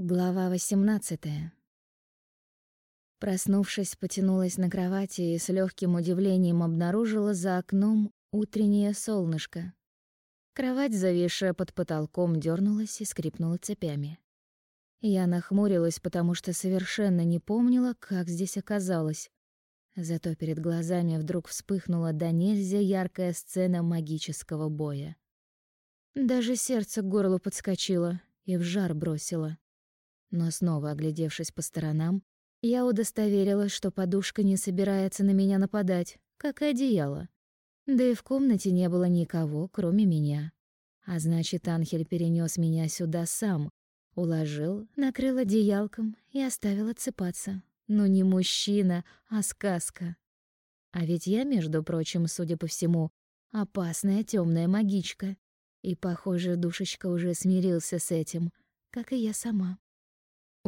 Глава 18. Проснувшись, потянулась на кровати и с легким удивлением обнаружила за окном утреннее солнышко. Кровать, зависшая под потолком, дернулась и скрипнула цепями. Я нахмурилась, потому что совершенно не помнила, как здесь оказалась. Зато перед глазами вдруг вспыхнула до нельзя яркая сцена магического боя. Даже сердце к горлу подскочило и в жар бросило. Но снова оглядевшись по сторонам, я удостоверилась, что подушка не собирается на меня нападать, как и одеяло. Да и в комнате не было никого, кроме меня. А значит, Анхель перенес меня сюда сам, уложил, накрыл одеялком и оставил отсыпаться. Ну не мужчина, а сказка. А ведь я, между прочим, судя по всему, опасная темная магичка. И, похоже, душечка уже смирился с этим, как и я сама.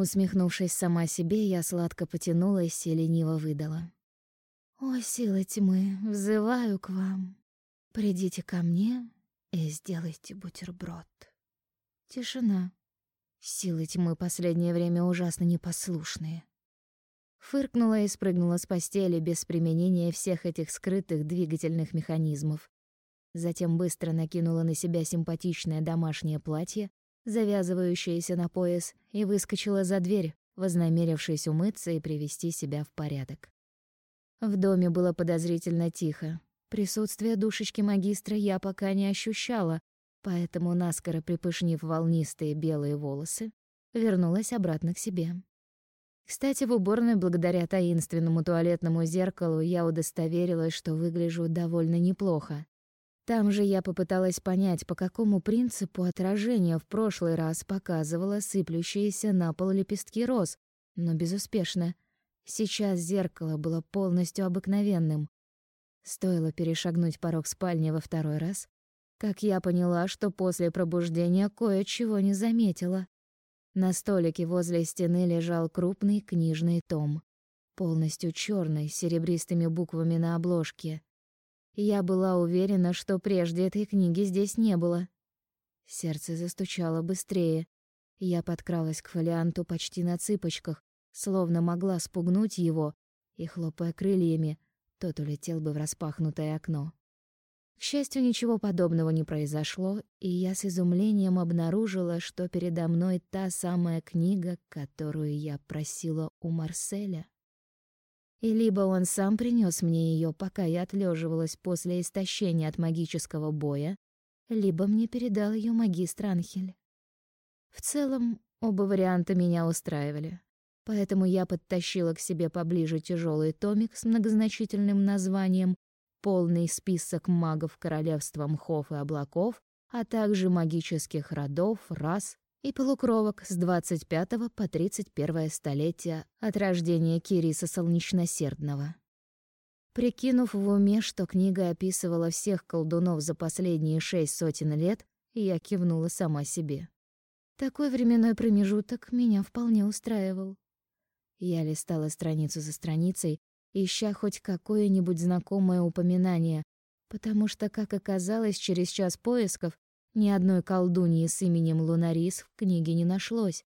Усмехнувшись сама себе, я сладко потянулась и лениво выдала. «О, силы тьмы, взываю к вам. Придите ко мне и сделайте бутерброд». Тишина. Силы тьмы последнее время ужасно непослушные. Фыркнула и спрыгнула с постели без применения всех этих скрытых двигательных механизмов. Затем быстро накинула на себя симпатичное домашнее платье завязывающаяся на пояс, и выскочила за дверь, вознамерившись умыться и привести себя в порядок. В доме было подозрительно тихо. Присутствие душечки магистра я пока не ощущала, поэтому, наскоро припышнив волнистые белые волосы, вернулась обратно к себе. Кстати, в уборной, благодаря таинственному туалетному зеркалу, я удостоверилась, что выгляжу довольно неплохо. Там же я попыталась понять, по какому принципу отражение в прошлый раз показывало сыплющиеся на пол лепестки роз, но безуспешно. Сейчас зеркало было полностью обыкновенным. Стоило перешагнуть порог спальни во второй раз, как я поняла, что после пробуждения кое-чего не заметила. На столике возле стены лежал крупный книжный том, полностью черный, с серебристыми буквами на обложке. Я была уверена, что прежде этой книги здесь не было. Сердце застучало быстрее. Я подкралась к фолианту почти на цыпочках, словно могла спугнуть его, и, хлопая крыльями, тот улетел бы в распахнутое окно. К счастью, ничего подобного не произошло, и я с изумлением обнаружила, что передо мной та самая книга, которую я просила у Марселя. И либо он сам принес мне ее, пока я отлеживалась после истощения от магического боя, либо мне передал ее магистр Анхель. В целом, оба варианта меня устраивали. Поэтому я подтащила к себе поближе тяжелый томик с многозначительным названием «Полный список магов королевства мхов и облаков», а также магических родов, рас и полукровок с 25 по 31 столетия от рождения Кириса Солнечносердного. Прикинув в уме, что книга описывала всех колдунов за последние шесть сотен лет, я кивнула сама себе. Такой временной промежуток меня вполне устраивал. Я листала страницу за страницей, ища хоть какое-нибудь знакомое упоминание, потому что, как оказалось, через час поисков ни одной колдуньи с именем Лунарис в книге не нашлось.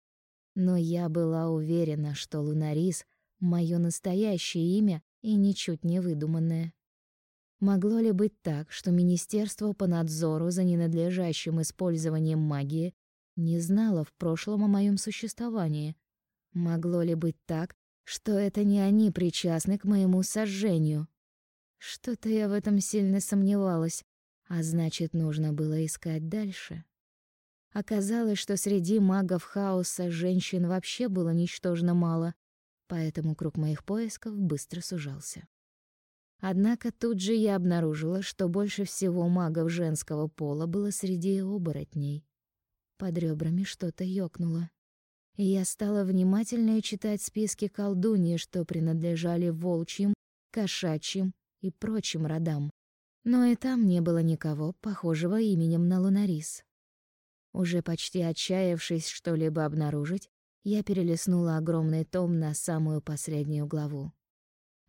Но я была уверена, что Лунарис — мое настоящее имя и ничуть не выдуманное. Могло ли быть так, что Министерство по надзору за ненадлежащим использованием магии не знало в прошлом о моем существовании? Могло ли быть так, что это не они причастны к моему сожжению? Что-то я в этом сильно сомневалась, а значит, нужно было искать дальше. Оказалось, что среди магов хаоса женщин вообще было ничтожно мало, поэтому круг моих поисков быстро сужался. Однако тут же я обнаружила, что больше всего магов женского пола было среди оборотней. Под ребрами что-то ёкнуло. И я стала внимательнее читать списки колдуньи, что принадлежали волчьим, кошачьим и прочим родам. Но и там не было никого, похожего именем на Лунарис. Уже почти отчаявшись что-либо обнаружить, я перелистнула огромный том на самую последнюю главу.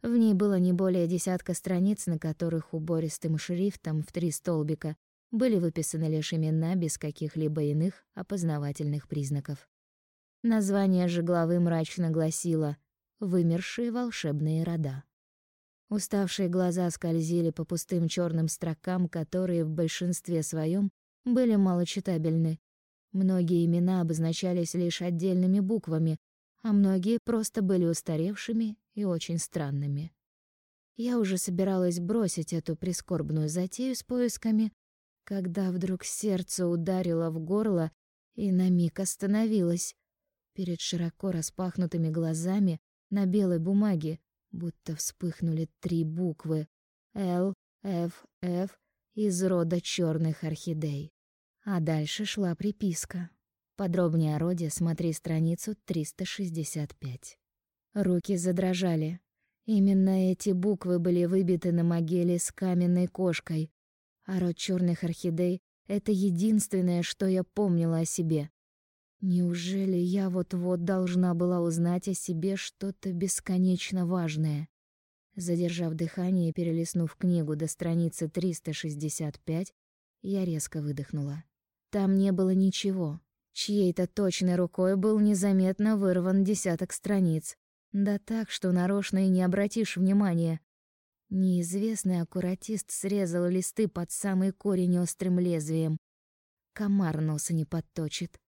В ней было не более десятка страниц, на которых убористым шрифтом в три столбика были выписаны лишь имена без каких-либо иных опознавательных признаков. Название же главы мрачно гласило «Вымершие волшебные рода». Уставшие глаза скользили по пустым черным строкам, которые в большинстве своем были малочитабельны. Многие имена обозначались лишь отдельными буквами, а многие просто были устаревшими и очень странными. Я уже собиралась бросить эту прискорбную затею с поисками, когда вдруг сердце ударило в горло и на миг остановилось. Перед широко распахнутыми глазами на белой бумаге будто вспыхнули три буквы Л, Ф, Ф из рода черных орхидей. А дальше шла приписка. Подробнее о роде смотри страницу 365. Руки задрожали. Именно эти буквы были выбиты на могиле с каменной кошкой, а род черных орхидей — это единственное, что я помнила о себе. Неужели я вот-вот должна была узнать о себе что-то бесконечно важное? Задержав дыхание и перелистнув книгу до страницы 365, я резко выдохнула. Там не было ничего. Чьей-то точной рукой был незаметно вырван десяток страниц. Да так, что нарочно и не обратишь внимания. Неизвестный аккуратист срезал листы под самый корень острым лезвием. Комар носа не подточит.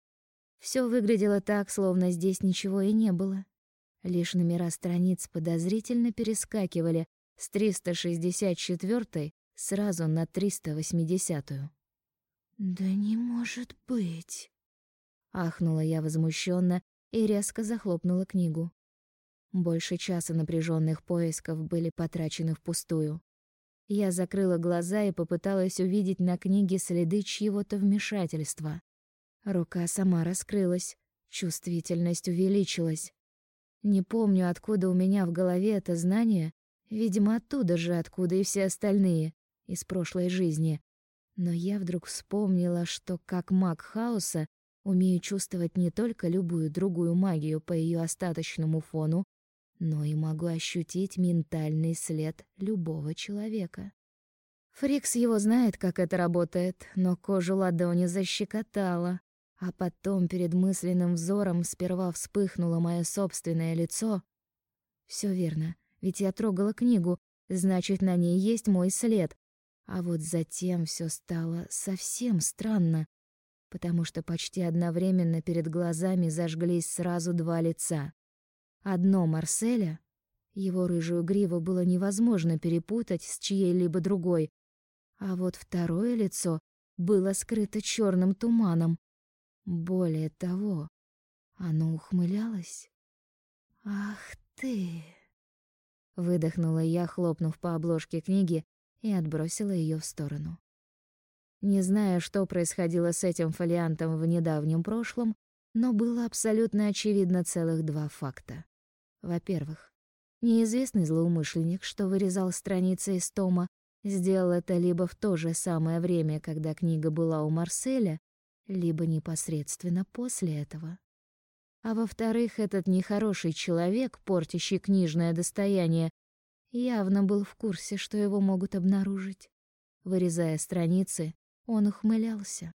Все выглядело так, словно здесь ничего и не было. Лишь номера страниц подозрительно перескакивали с 364 сразу на 380-ю. «Да не может быть!» Ахнула я возмущенно и резко захлопнула книгу. Больше часа напряженных поисков были потрачены впустую. Я закрыла глаза и попыталась увидеть на книге следы чьего-то вмешательства. Рука сама раскрылась, чувствительность увеличилась. Не помню, откуда у меня в голове это знание, видимо, оттуда же, откуда и все остальные, из прошлой жизни. Но я вдруг вспомнила, что как маг хаоса Умею чувствовать не только любую другую магию по ее остаточному фону, но и могу ощутить ментальный след любого человека. Фрикс его знает, как это работает, но кожу ладони защекотала, а потом перед мысленным взором сперва вспыхнуло мое собственное лицо. Все верно, ведь я трогала книгу, значит, на ней есть мой след. А вот затем все стало совсем странно потому что почти одновременно перед глазами зажглись сразу два лица. Одно Марселя, его рыжую гриву было невозможно перепутать с чьей-либо другой, а вот второе лицо было скрыто черным туманом. Более того, оно ухмылялось. «Ах ты!» Выдохнула я, хлопнув по обложке книги, и отбросила ее в сторону. Не зная, что происходило с этим фолиантом в недавнем прошлом, но было абсолютно очевидно целых два факта. Во-первых, неизвестный злоумышленник, что вырезал страницы из тома, сделал это либо в то же самое время, когда книга была у Марселя, либо непосредственно после этого. А во-вторых, этот нехороший человек, портящий книжное достояние, явно был в курсе, что его могут обнаружить. Вырезая страницы, он ухмылялся.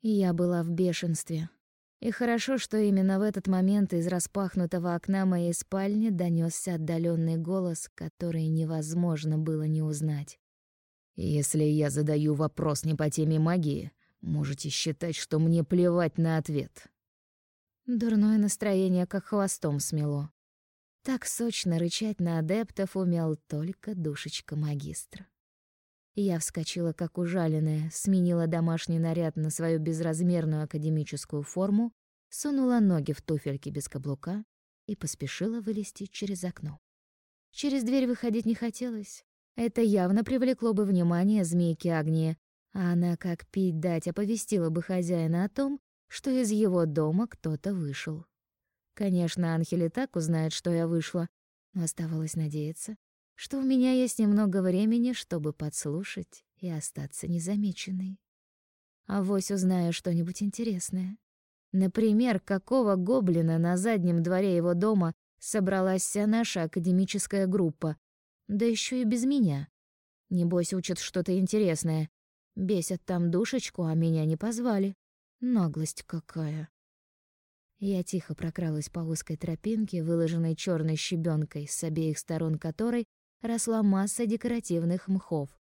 Я была в бешенстве. И хорошо, что именно в этот момент из распахнутого окна моей спальни донесся отдаленный голос, который невозможно было не узнать. «Если я задаю вопрос не по теме магии, можете считать, что мне плевать на ответ». Дурное настроение как хвостом смело. Так сочно рычать на адептов умел только душечка магистра. Я вскочила как ужаленная, сменила домашний наряд на свою безразмерную академическую форму, сунула ноги в туфельки без каблука и поспешила вылезти через окно. Через дверь выходить не хотелось. Это явно привлекло бы внимание змейки Агнии, а она, как пить дать, оповестила бы хозяина о том, что из его дома кто-то вышел. Конечно, Анхель так узнает, что я вышла, но оставалось надеяться, что у меня есть немного времени, чтобы подслушать и остаться незамеченной. А вось узнаю что-нибудь интересное. Например, какого гоблина на заднем дворе его дома собралась вся наша академическая группа, да еще и без меня. Небось учат что-то интересное. Бесят там душечку, а меня не позвали. Наглость какая. Я тихо прокралась по узкой тропинке, выложенной черной щебенкой, с обеих сторон которой росла масса декоративных мхов.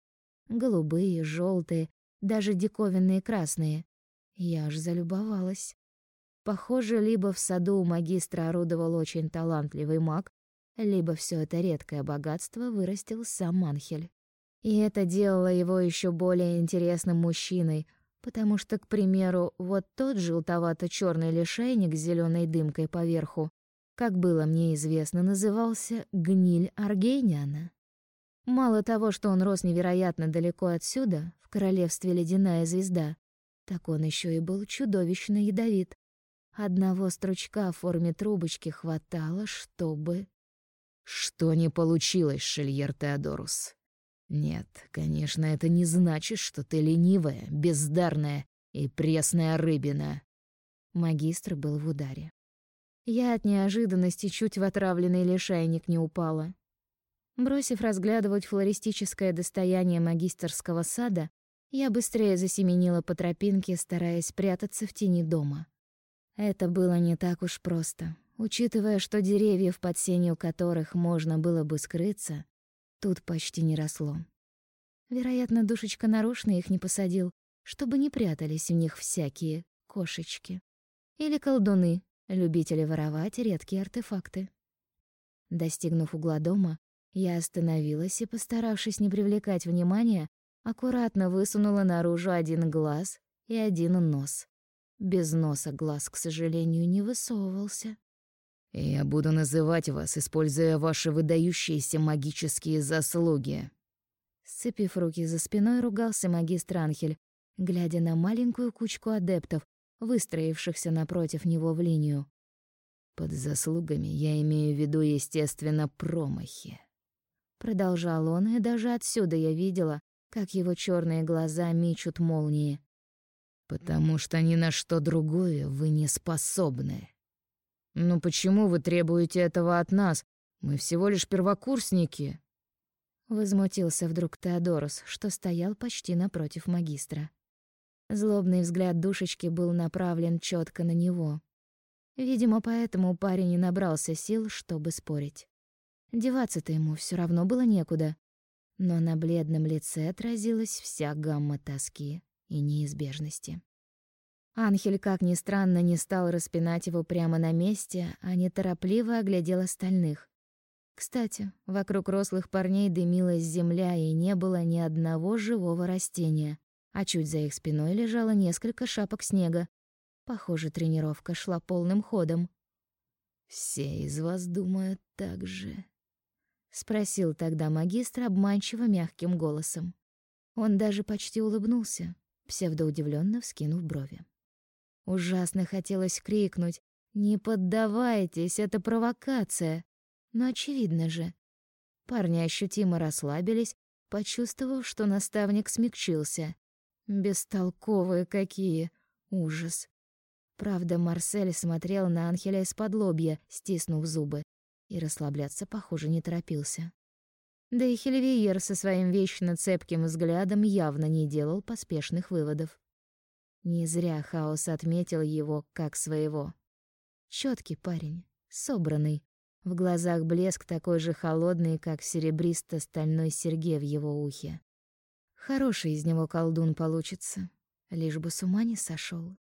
Голубые, желтые, даже диковинные красные. Я аж залюбовалась. Похоже, либо в саду у магистра орудовал очень талантливый маг, либо все это редкое богатство вырастил сам Анхель. И это делало его еще более интересным мужчиной, потому что, к примеру, вот тот желтовато черный лишайник с зеленой дымкой поверху, как было мне известно, назывался гниль Аргейниана. Мало того, что он рос невероятно далеко отсюда, в королевстве Ледяная звезда, так он еще и был чудовищно ядовит. Одного стручка в форме трубочки хватало, чтобы... Что не получилось, Шельер Теодорус? Нет, конечно, это не значит, что ты ленивая, бездарная и пресная рыбина. Магистр был в ударе. Я от неожиданности чуть в отравленный лишайник не упала. Бросив разглядывать флористическое достояние магистерского сада, я быстрее засеменила по тропинке, стараясь прятаться в тени дома. Это было не так уж просто, учитывая, что деревьев, под сенью которых можно было бы скрыться, тут почти не росло. Вероятно, душечка нарочно их не посадил, чтобы не прятались в них всякие кошечки. Или колдуны, любители воровать редкие артефакты. Достигнув угла дома, я остановилась и, постаравшись не привлекать внимания, аккуратно высунула наружу один глаз и один нос. Без носа глаз, к сожалению, не высовывался. Я буду называть вас, используя ваши выдающиеся магические заслуги. Сцепив руки за спиной, ругался магистр Анхель, глядя на маленькую кучку адептов, выстроившихся напротив него в линию. Под заслугами я имею в виду, естественно, промахи. Продолжал он, и даже отсюда я видела, как его черные глаза мечут молнии. Потому что ни на что другое вы не способны. «Ну почему вы требуете этого от нас? Мы всего лишь первокурсники». Возмутился вдруг Теодорус, что стоял почти напротив магистра. Злобный взгляд душечки был направлен четко на него. Видимо, поэтому парень не набрался сил, чтобы спорить. Деваться-то ему все равно было некуда. Но на бледном лице отразилась вся гамма тоски и неизбежности. Анхель, как ни странно, не стал распинать его прямо на месте, а неторопливо оглядел остальных. Кстати, вокруг рослых парней дымилась земля, и не было ни одного живого растения, а чуть за их спиной лежало несколько шапок снега. Похоже, тренировка шла полным ходом. «Все из вас думают так же?» — спросил тогда магистр обманчиво мягким голосом. Он даже почти улыбнулся, псевдоудивленно вскинув брови. Ужасно хотелось крикнуть «Не поддавайтесь, это провокация!» Но очевидно же. Парни ощутимо расслабились, почувствовав, что наставник смягчился. Бестолковые какие! Ужас! Правда, Марсель смотрел на Анхеля из-под лобья, стиснув зубы, и расслабляться, похоже, не торопился. Да и Хельвиер со своим вечно цепким взглядом явно не делал поспешных выводов. Не зря Хаос отметил его как своего. Чёткий парень, собранный. В глазах блеск такой же холодный, как серебристо-стальной серьге в его ухе. Хороший из него колдун получится, лишь бы с ума не сошёл.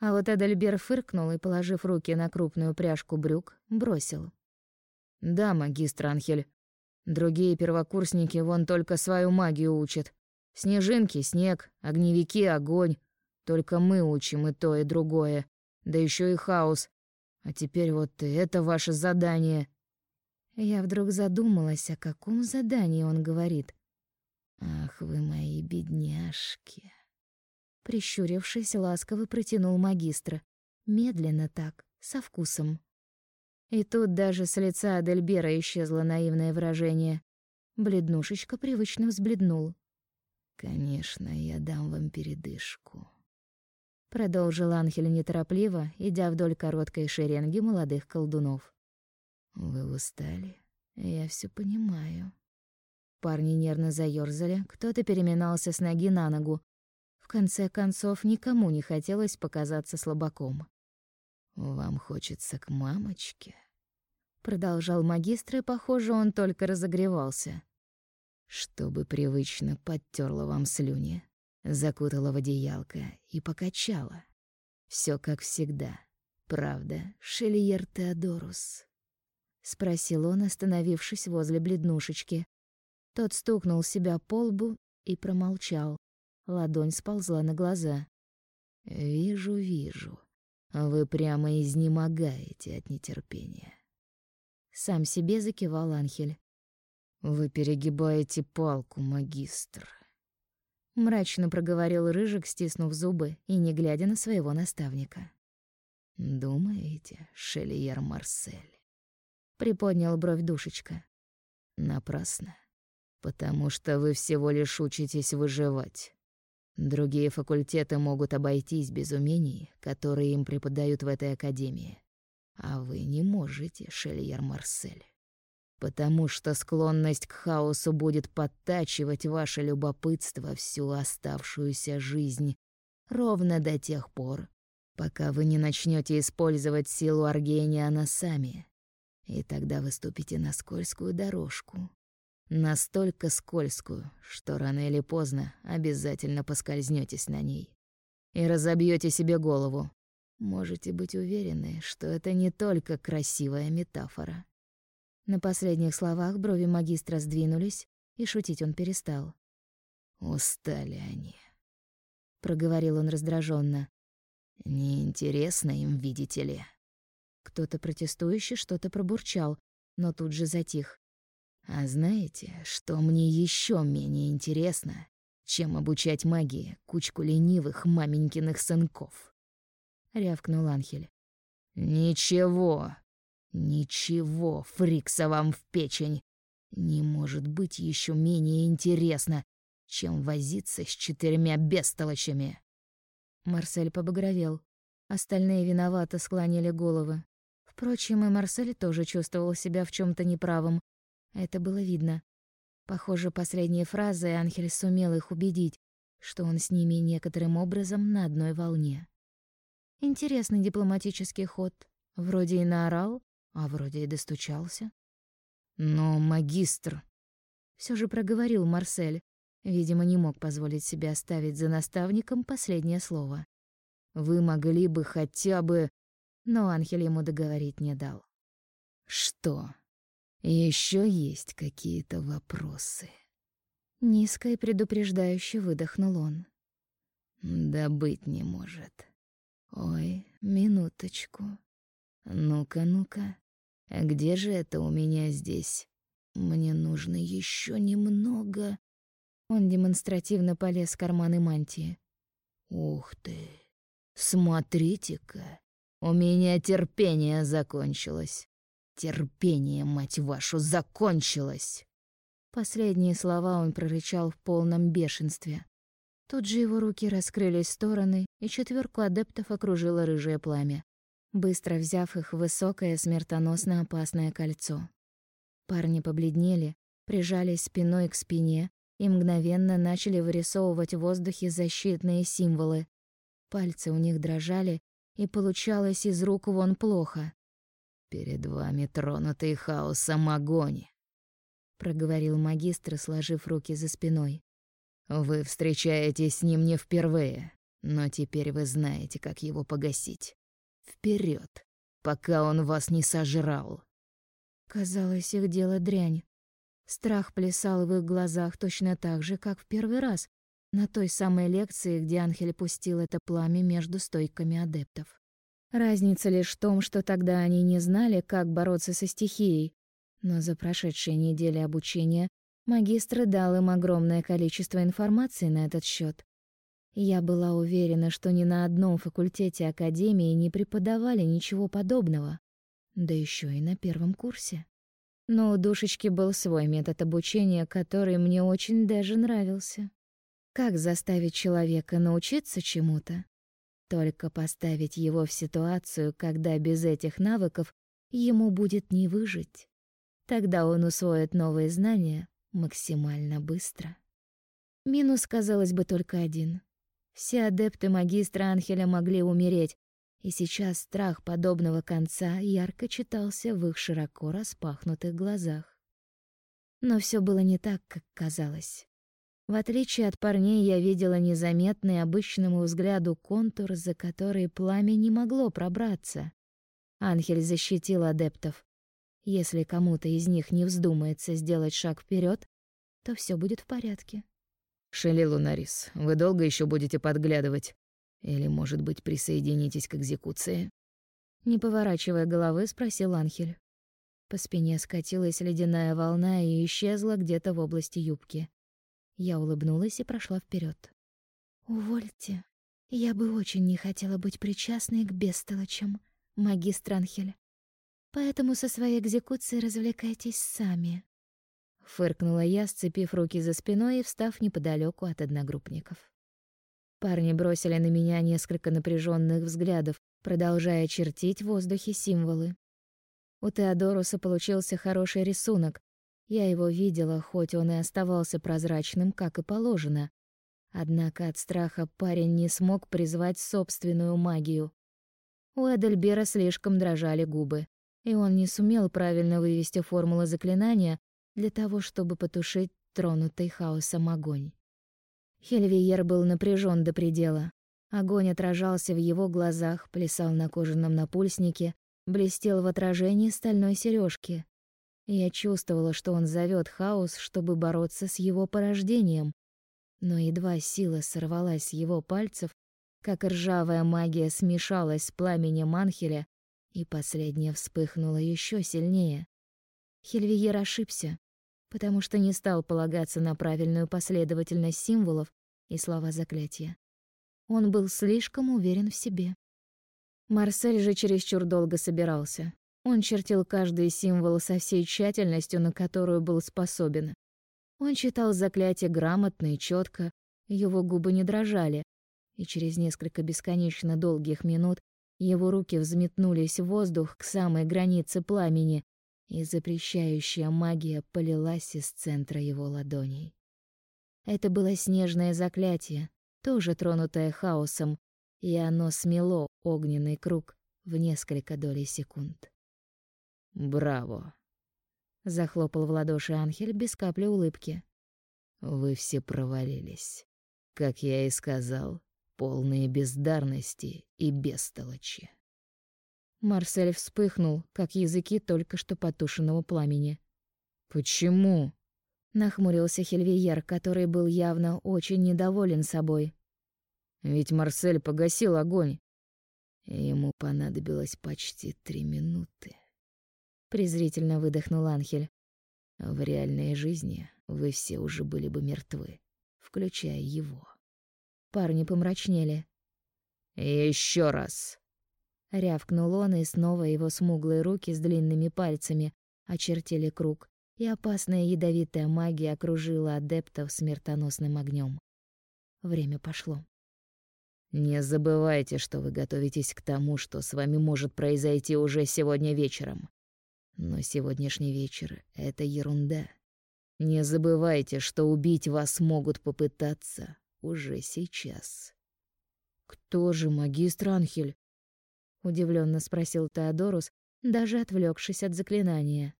А вот Адальбер фыркнул и, положив руки на крупную пряжку брюк, бросил. «Да, магистр Анхель. Другие первокурсники вон только свою магию учат. Снежинки — снег, огневики — огонь, только мы учим и то, и другое. Да еще и хаос. А теперь вот это ваше задание. Я вдруг задумалась, о каком задании он говорит. Ах вы мои бедняжки. Прищурившись, ласково протянул магистра. Медленно так, со вкусом. И тут даже с лица Адельбера исчезло наивное выражение. Бледнушечка привычно взбледнул. «Конечно, я дам вам передышку», продолжил Анхель неторопливо, идя вдоль короткой шеренги молодых колдунов. Вы устали? Я все понимаю. Парни нервно заёрзали, кто-то переминался с ноги на ногу. В конце концов, никому не хотелось показаться слабаком. Вам хочется к мамочке? Продолжал магистр, и, похоже, он только разогревался. Чтобы привычно подтерла вам слюни, закутала в одеялко и покачала. Все как всегда. Правда, Шельер Теодорус? Спросил он, остановившись возле бледнушечки. Тот стукнул себя по лбу и промолчал. Ладонь сползла на глаза. «Вижу, вижу. Вы прямо изнемогаете от нетерпения». Сам себе закивал Анхель. «Вы перегибаете палку, магистр», — мрачно проговорил Рыжик, стиснув зубы и не глядя на своего наставника. «Думаете, Шельер Марсель?» — приподнял бровь душечка. «Напрасно, потому что вы всего лишь учитесь выживать. Другие факультеты могут обойтись без умений, которые им преподают в этой академии. А вы не можете, Шельер Марсель потому что склонность к хаосу будет подтачивать ваше любопытство всю оставшуюся жизнь, ровно до тех пор, пока вы не начнете использовать силу Аргениана сами. И тогда вы ступите на скользкую дорожку. Настолько скользкую, что рано или поздно обязательно поскользнётесь на ней. И разобьёте себе голову. Можете быть уверены, что это не только красивая метафора. На последних словах брови магистра сдвинулись, и шутить он перестал. «Устали они», — проговорил он раздраженно. «Неинтересно им, видите ли». Кто-то протестующий что-то пробурчал, но тут же затих. «А знаете, что мне еще менее интересно, чем обучать магии кучку ленивых маменькиных сынков?» — рявкнул Анхель. «Ничего!» Ничего, фрикса вам в печень. Не может быть еще менее интересно, чем возиться с четырьмя бестолочами. Марсель побагровел. Остальные виновато склонили головы. Впрочем, и Марсель тоже чувствовал себя в чем то неправым. Это было видно. Похоже, последние фразы Анхель сумел их убедить, что он с ними некоторым образом на одной волне. Интересный дипломатический ход. Вроде и наорал, а вроде и достучался. Но магистр... Все же проговорил Марсель. Видимо, не мог позволить себе оставить за наставником последнее слово. Вы могли бы хотя бы... Но Анхель ему договорить не дал. Что? Еще есть какие-то вопросы? Низко и предупреждающе выдохнул он. Да быть не может. Ой, минуточку. Ну-ка, ну-ка. А где же это у меня здесь? Мне нужно еще немного. Он демонстративно полез в карманы мантии. Ух ты. Смотрите-ка. У меня терпение закончилось. Терпение, мать вашу, закончилось. Последние слова он прорычал в полном бешенстве. Тут же его руки раскрылись в стороны, и четверку адептов окружило рыжее пламя быстро взяв их высокое смертоносно опасное кольцо. Парни побледнели, прижались спиной к спине и мгновенно начали вырисовывать в воздухе защитные символы. Пальцы у них дрожали, и получалось из рук вон плохо. «Перед вами тронутый хаосом огонь», — проговорил магистр, сложив руки за спиной. «Вы встречаетесь с ним не впервые, но теперь вы знаете, как его погасить. Вперед, пока он вас не сожрал. Казалось, их дело дрянь. Страх плясал в их глазах точно так же, как в первый раз, на той самой лекции, где Анхель пустил это пламя между стойками адептов. Разница лишь в том, что тогда они не знали, как бороться со стихией, но за прошедшие недели обучения магистр дал им огромное количество информации на этот счет. Я была уверена, что ни на одном факультете академии не преподавали ничего подобного, да еще и на первом курсе. Но у душечки был свой метод обучения, который мне очень даже нравился. Как заставить человека научиться чему-то? Только поставить его в ситуацию, когда без этих навыков ему будет не выжить. Тогда он усвоит новые знания максимально быстро. Минус, казалось бы, только один. Все адепты магистра Анхеля могли умереть, И сейчас страх подобного конца ярко читался в их широко распахнутых глазах. Но все было не так, как казалось. В отличие от парней, я видела незаметный обычному взгляду контур, за который пламя не могло пробраться. Анхель защитил адептов. Если кому-то из них не вздумается сделать шаг вперед, то все будет в порядке. Шели Лунарис, вы долго еще будете подглядывать? Или, может быть, присоединитесь к экзекуции? Не поворачивая головы, спросил Анхель. По спине скатилась ледяная волна и исчезла где-то в области юбки. Я улыбнулась и прошла вперед. «Увольте. Я бы очень не хотела быть причастной к бестолочам, магистр Анхель. Поэтому со своей экзекуцией развлекайтесь сами». Фыркнула я, сцепив руки за спиной и встав неподалеку от одногруппников. Парни бросили на меня несколько напряженных взглядов, продолжая чертить в воздухе символы. У Теодоруса получился хороший рисунок. Я его видела, хоть он и оставался прозрачным, как и положено. Однако от страха парень не смог призвать собственную магию. У Эдельбера слишком дрожали губы, и он не сумел правильно вывести формулу заклинания, для того, чтобы потушить тронутый хаосом огонь. Хельвиер был напряжен до предела. Огонь отражался в его глазах, плясал на кожаном напульснике, блестел в отражении стальной сережки. Я чувствовала, что он зовет хаос, чтобы бороться с его порождением. Но едва сила сорвалась с его пальцев, как ржавая магия смешалась с пламенем Анхеля, и последняя вспыхнула еще сильнее. Хельвиер ошибся, потому что не стал полагаться на правильную последовательность символов и слова заклятия. Он был слишком уверен в себе. Марсель же чересчур долго собирался. Он чертил каждый символ со всей тщательностью, на которую был способен. Он читал заклятие грамотно и четко, его губы не дрожали, и через несколько бесконечно долгих минут его руки взметнулись в воздух к самой границе пламени, и запрещающая магия полилась из центра его ладоней. Это было снежное заклятие, тоже тронутое хаосом, и оно смело огненный круг в несколько долей секунд. «Браво!» — захлопал в ладоши Анхель без капли улыбки. «Вы все провалились. Как я и сказал, полные бездарности и бестолочи». Марсель вспыхнул, как языки только что потушенного пламени. «Почему?» — нахмурился Хельвиер, который был явно очень недоволен собой. «Ведь Марсель погасил огонь. Ему понадобилось почти три минуты». Презрительно выдохнул Анхель. «В реальной жизни вы все уже были бы мертвы, включая его». Парни помрачнели. «Еще раз!» Рявкнул он, и снова его смуглые руки с длинными пальцами очертили круг, и опасная ядовитая магия окружила адептов смертоносным огнем. Время пошло. «Не забывайте, что вы готовитесь к тому, что с вами может произойти уже сегодня вечером. Но сегодняшний вечер — это ерунда. Не забывайте, что убить вас могут попытаться уже сейчас». «Кто же магистр Анхель?» Удивленно спросил Теодорус, даже отвлекшись от заклинания.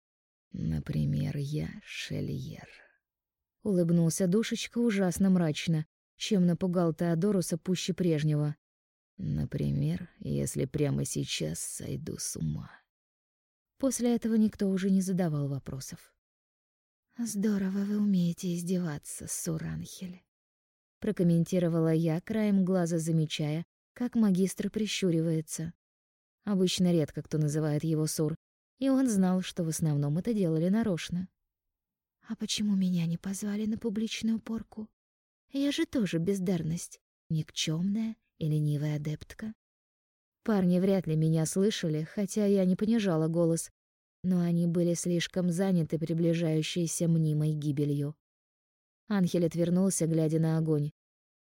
Например, я Шельер. Улыбнулся душечка ужасно мрачно, чем напугал Теодоруса пуще прежнего. Например, если прямо сейчас сойду с ума. После этого никто уже не задавал вопросов. «Здорово вы умеете издеваться, Суранхель», — прокомментировала я, краем глаза замечая, как магистр прищуривается. Обычно редко кто называет его Сур, и он знал, что в основном это делали нарочно. «А почему меня не позвали на публичную порку? Я же тоже бездарность, никчемная и ленивая адептка». Парни вряд ли меня слышали, хотя я не понижала голос, но они были слишком заняты приближающейся мнимой гибелью. Анхель отвернулся, глядя на огонь.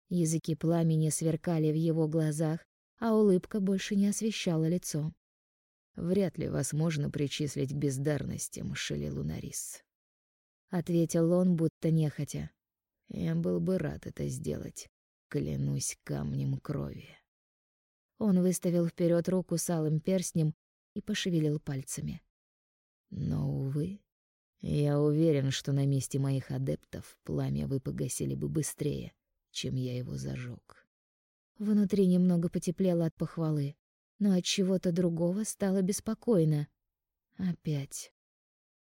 Языки пламени сверкали в его глазах, а улыбка больше не освещала лицо. «Вряд ли вас можно причислить к бездарностям, Шелли Лунарис», — ответил он, будто нехотя. «Я был бы рад это сделать, клянусь камнем крови». Он выставил вперед руку с алым перстнем и пошевелил пальцами. Но, увы, я уверен, что на месте моих адептов пламя вы погасили бы быстрее, чем я его зажег. Внутри немного потеплело от похвалы, но от чего-то другого стало беспокойно. Опять.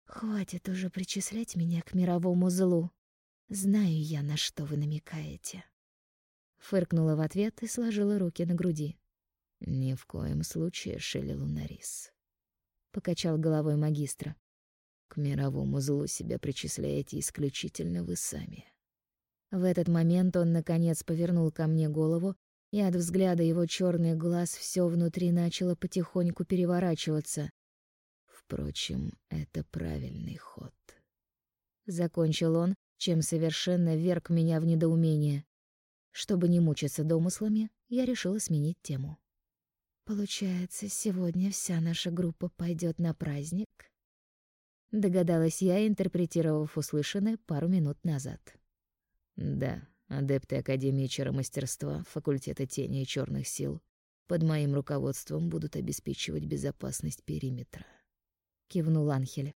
Хватит уже причислять меня к мировому злу. Знаю я, на что вы намекаете. Фыркнула в ответ и сложила руки на груди. Ни в коем случае, Шелли Лунарис. Покачал головой магистра. К мировому злу себя причисляете исключительно вы сами. В этот момент он наконец повернул ко мне голову, и от взгляда его черных глаз все внутри начало потихоньку переворачиваться. Впрочем, это правильный ход. Закончил он, чем совершенно вверг меня в недоумение. Чтобы не мучиться домыслами, я решила сменить тему. Получается, сегодня вся наша группа пойдет на праздник? Догадалась я, интерпретировав услышанное пару минут назад. Да, адепты Академии Чаромастерства, факультета тени и черных сил под моим руководством будут обеспечивать безопасность периметра. Кивнул Анхель.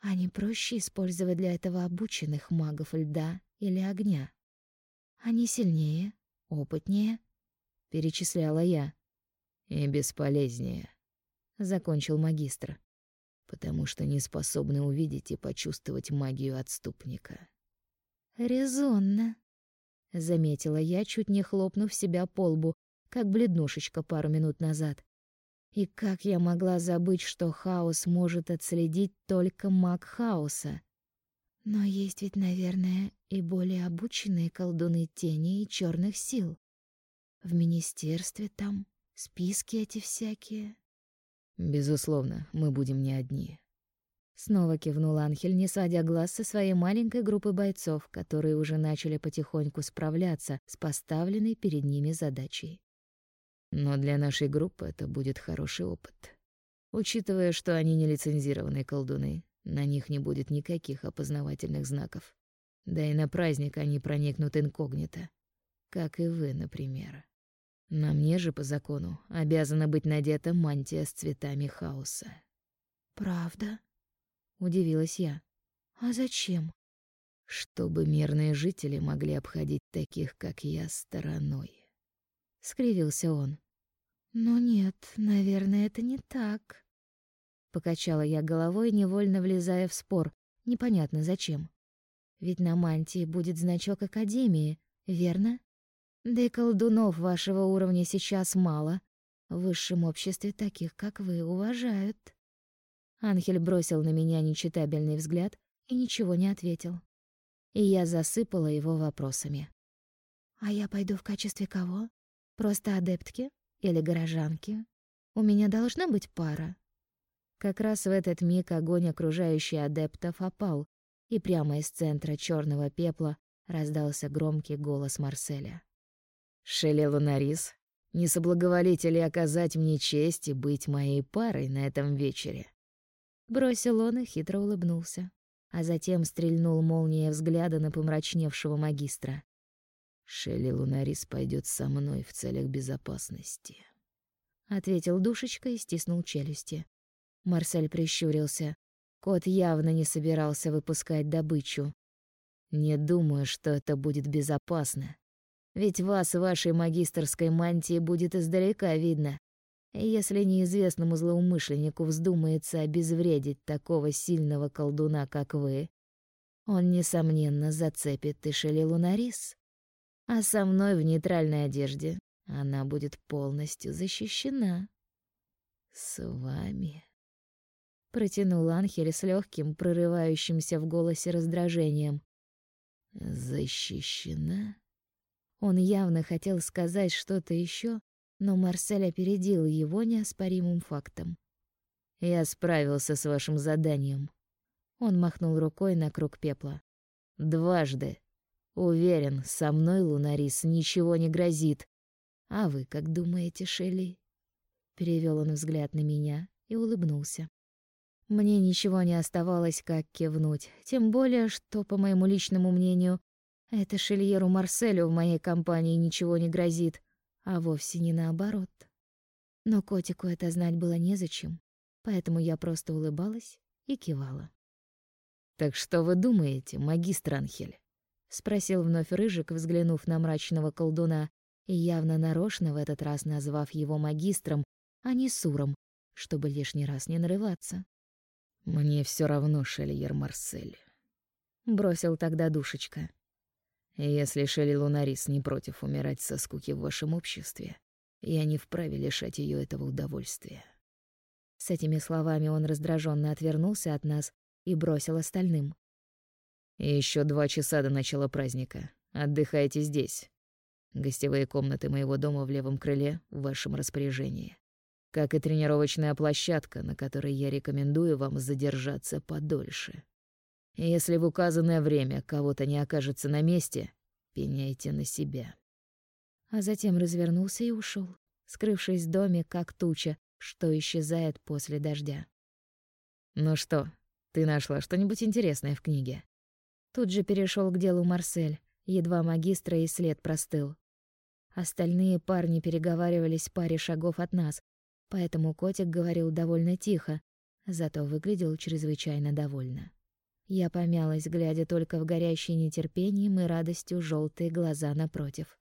А не проще использовать для этого обученных магов льда или огня? Они сильнее, опытнее, перечисляла я. И бесполезнее, закончил магистр. Потому что не способны увидеть и почувствовать магию отступника. Резонно, заметила я, чуть не хлопнув себя по лбу, как бледнушечка пару минут назад. И как я могла забыть, что хаос может отследить только маг хаоса? Но есть ведь, наверное, и более обученные колдуны тени и черных сил. В министерстве там списки эти всякие. Безусловно, мы будем не одни. Снова кивнул Анхель, не сводя глаз со своей маленькой группы бойцов, которые уже начали потихоньку справляться с поставленной перед ними задачей. Но для нашей группы это будет хороший опыт. Учитывая, что они не лицензированные колдуны, на них не будет никаких опознавательных знаков. Да и на праздник они проникнут инкогнито, как и вы, например. На мне же по закону обязана быть надета мантия с цветами хаоса. Правда? Удивилась я. А зачем? Чтобы мирные жители могли обходить таких, как я, стороной. Скривился он. «Но нет, наверное, это не так». Покачала я головой, невольно влезая в спор. Непонятно зачем. Ведь на мантии будет значок Академии, верно? Да и колдунов вашего уровня сейчас мало. В высшем обществе таких, как вы, уважают. Анхель бросил на меня нечитабельный взгляд и ничего не ответил. И я засыпала его вопросами. «А я пойду в качестве кого? Просто адептки?» или горожанки. У меня должна быть пара. Как раз в этот миг огонь окружающий адептов опал, и прямо из центра черного пепла раздался громкий голос Марселя. «Шелли Лунарис, не соблаговолите ли оказать мне честь и быть моей парой на этом вечере?» Бросил он и хитро улыбнулся, а затем стрельнул молнией взгляда на помрачневшего магистра. Шелли Лунарис пойдет со мной в целях безопасности, ответил душечка и стиснул челюсти. Марсель прищурился. Кот явно не собирался выпускать добычу. Не думаю, что это будет безопасно. Ведь вас в вашей магистерской мантии будет издалека видно. Если неизвестному злоумышленнику вздумается обезвредить такого сильного колдуна, как вы, он, несомненно, зацепит и Лунарис а со мной в нейтральной одежде она будет полностью защищена. С вами. Протянул Анхель с легким, прорывающимся в голосе раздражением. Защищена? Он явно хотел сказать что-то еще, но Марсель опередил его неоспоримым фактом. Я справился с вашим заданием. Он махнул рукой на круг пепла. Дважды. Уверен, со мной Лунарис ничего не грозит. А вы как думаете, Шелли? Перевел он взгляд на меня и улыбнулся. Мне ничего не оставалось, как кивнуть, тем более, что, по моему личному мнению, это Шельеру Марселю в моей компании ничего не грозит, а вовсе не наоборот. Но котику это знать было незачем, поэтому я просто улыбалась и кивала. «Так что вы думаете, магистр Анхель?» — спросил вновь Рыжик, взглянув на мрачного колдуна, и явно нарочно в этот раз назвав его магистром, а не Суром, чтобы лишний раз не нарываться. «Мне все равно, Шельер Марсель», — бросил тогда душечка. «Если Шелли Лунарис не против умирать со скуки в вашем обществе, я не вправе лишать ее этого удовольствия. С этими словами он раздраженно отвернулся от нас и бросил остальным. Еще два часа до начала праздника. Отдыхайте здесь. Гостевые комнаты моего дома в левом крыле в вашем распоряжении. Как и тренировочная площадка, на которой я рекомендую вам задержаться подольше. Если в указанное время кого-то не окажется на месте, пеняйте на себя а затем развернулся и ушел, скрывшись в доме, как туча, что исчезает после дождя. «Ну что, ты нашла что-нибудь интересное в книге?» Тут же перешел к делу Марсель, едва магистра и след простыл. Остальные парни переговаривались паре шагов от нас, поэтому котик говорил довольно тихо, зато выглядел чрезвычайно довольно. Я помялась, глядя только в горящие нетерпением и радостью желтые глаза напротив.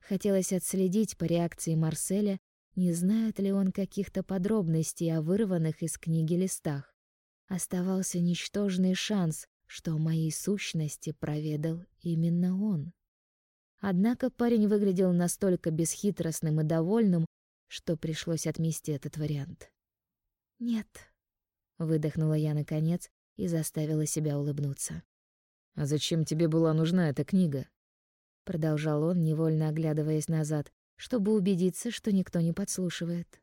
Хотелось отследить по реакции Марселя, не знает ли он каких-то подробностей о вырванных из книги листах. Оставался ничтожный шанс, что моей сущности проведал именно он. Однако парень выглядел настолько бесхитростным и довольным, что пришлось отмести этот вариант. «Нет», — выдохнула я наконец и заставила себя улыбнуться. «А зачем тебе была нужна эта книга?» продолжал он, невольно оглядываясь назад, чтобы убедиться, что никто не подслушивает.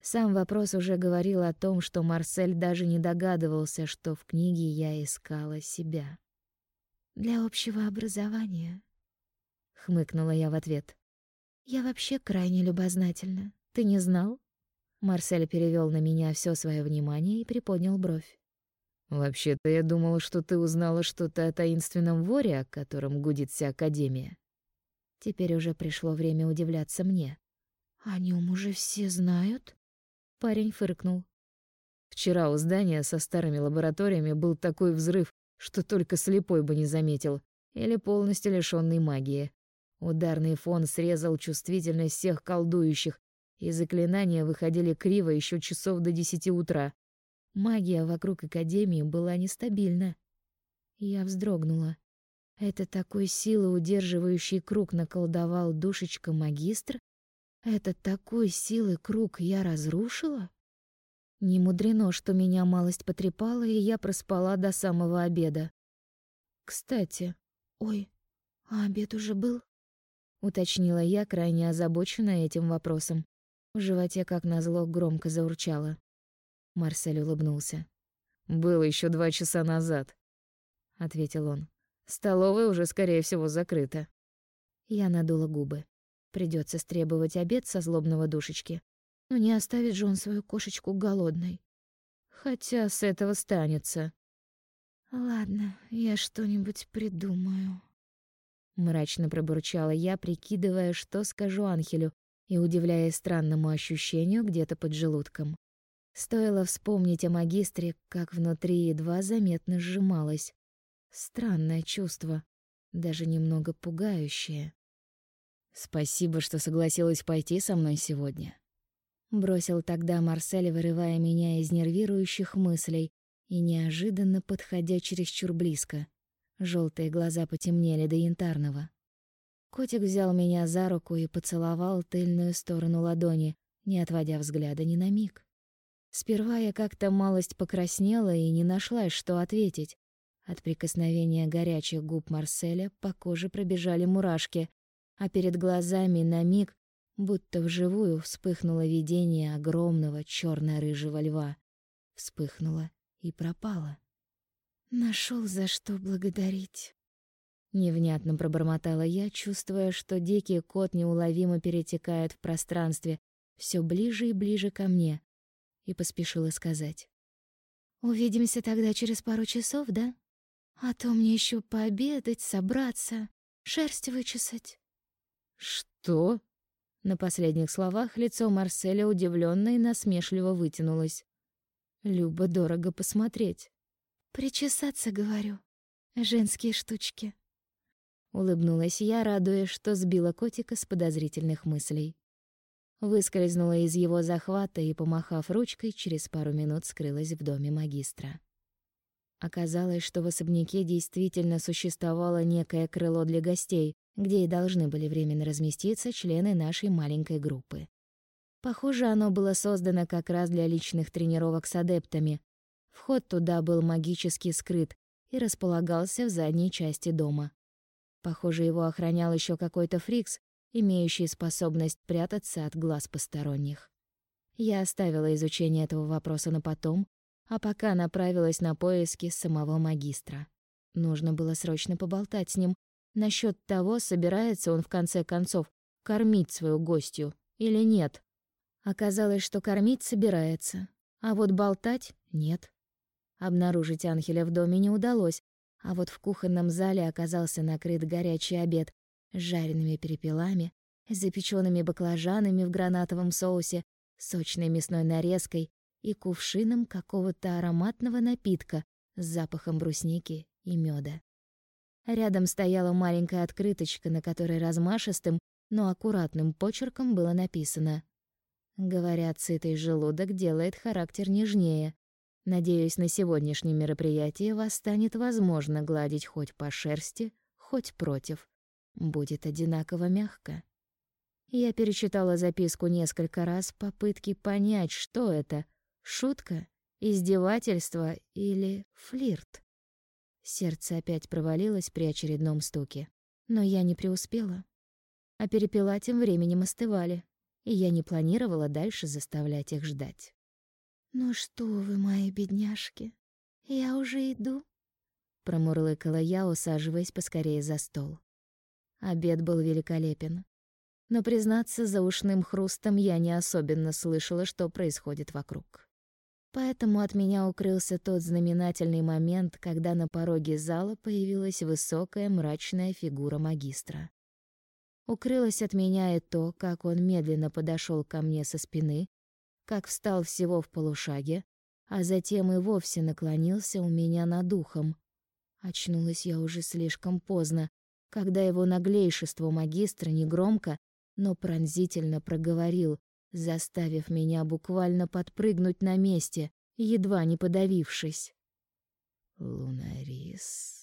Сам вопрос уже говорил о том, что Марсель даже не догадывался, что в книге я искала себя. Для общего образования, хмыкнула я в ответ. Я вообще крайне любознательна. Ты не знал? Марсель перевел на меня все свое внимание и приподнял бровь. Вообще-то я думала, что ты узнала что-то о таинственном воре, о котором гудит вся академия. Теперь уже пришло время удивляться мне. О нем уже все знают? Парень фыркнул. Вчера у здания со старыми лабораториями был такой взрыв, что только слепой бы не заметил, или полностью лишённый магии. Ударный фон срезал чувствительность всех колдующих, и заклинания выходили криво еще часов до десяти утра. Магия вокруг Академии была нестабильна. Я вздрогнула. Это такой силы удерживающий круг наколдовал душечка-магистр? Это такой силы круг я разрушила? Не мудрено, что меня малость потрепала, и я проспала до самого обеда. Кстати, ой, а обед уже был? Уточнила я, крайне озабоченная этим вопросом. В животе, как назло, громко заурчало. Марсель улыбнулся. «Было еще два часа назад», — ответил он. «Столовая уже, скорее всего, закрыта». Я надула губы. Придется стребовать обед со злобного душечки. Но не оставит же он свою кошечку голодной. Хотя с этого станется. «Ладно, я что-нибудь придумаю». Мрачно пробурчала я, прикидывая, что скажу Анхелю, и удивляясь странному ощущению где-то под желудком. Стоило вспомнить о магистре, как внутри едва заметно сжималось. Странное чувство, даже немного пугающее. «Спасибо, что согласилась пойти со мной сегодня», — бросил тогда Марсель, вырывая меня из нервирующих мыслей и неожиданно подходя чересчур близко. Желтые глаза потемнели до янтарного. Котик взял меня за руку и поцеловал тыльную сторону ладони, не отводя взгляда ни на миг. Сперва я как-то малость покраснела и не нашла, что ответить. От прикосновения горячих губ Марселя по коже пробежали мурашки, а перед глазами на миг, будто вживую, вспыхнуло видение огромного черно рыжего льва. Вспыхнуло и пропало. Нашел за что благодарить. Невнятно пробормотала я, чувствуя, что дикий кот неуловимо перетекает в пространстве все ближе и ближе ко мне, и поспешила сказать. «Увидимся тогда через пару часов, да? А то мне еще пообедать, собраться, шерсть вычесать». «Что?» На последних словах лицо Марселя удивленно и насмешливо вытянулось. Люба дорого посмотреть. Причесаться, говорю. Женские штучки. Улыбнулась я, радуясь, что сбила котика с подозрительных мыслей. Выскользнула из его захвата и, помахав ручкой, через пару минут скрылась в доме магистра. Оказалось, что в особняке действительно существовало некое крыло для гостей, где и должны были временно разместиться члены нашей маленькой группы. Похоже, оно было создано как раз для личных тренировок с адептами. Вход туда был магически скрыт и располагался в задней части дома. Похоже, его охранял еще какой-то фрикс, имеющий способность прятаться от глаз посторонних. Я оставила изучение этого вопроса на потом, а пока направилась на поиски самого магистра. Нужно было срочно поболтать с ним насчет того, собирается он в конце концов кормить свою гостью или нет. Оказалось, что кормить собирается, а вот болтать — нет. Обнаружить Анхеля в доме не удалось, а вот в кухонном зале оказался накрыт горячий обед жареными перепелами, запеченными баклажанами в гранатовом соусе, сочной мясной нарезкой и кувшином какого-то ароматного напитка с запахом брусники и меда. Рядом стояла маленькая открыточка, на которой размашистым, но аккуратным почерком было написано «Говорят, сытый желудок делает характер нежнее. Надеюсь, на сегодняшнем мероприятии вас станет возможно гладить хоть по шерсти, хоть против. Будет одинаково мягко». Я перечитала записку несколько раз в попытке понять, что это — шутка, издевательство или флирт. Сердце опять провалилось при очередном стуке. Но я не преуспела. А перепела тем временем остывали, и я не планировала дальше заставлять их ждать. «Ну что вы, мои бедняжки, я уже иду», — промурлыкала я, усаживаясь поскорее за стол. Обед был великолепен. Но, признаться, за ушным хрустом я не особенно слышала, что происходит вокруг. Поэтому от меня укрылся тот знаменательный момент, когда на пороге зала появилась высокая мрачная фигура магистра. Укрылось от меня и то, как он медленно подошел ко мне со спины, как встал всего в полушаге, а затем и вовсе наклонился у меня над духом. Очнулась я уже слишком поздно, когда его наглейшество магистра негромко, но пронзительно проговорил, заставив меня буквально подпрыгнуть на месте, едва не подавившись. «Лунарис...»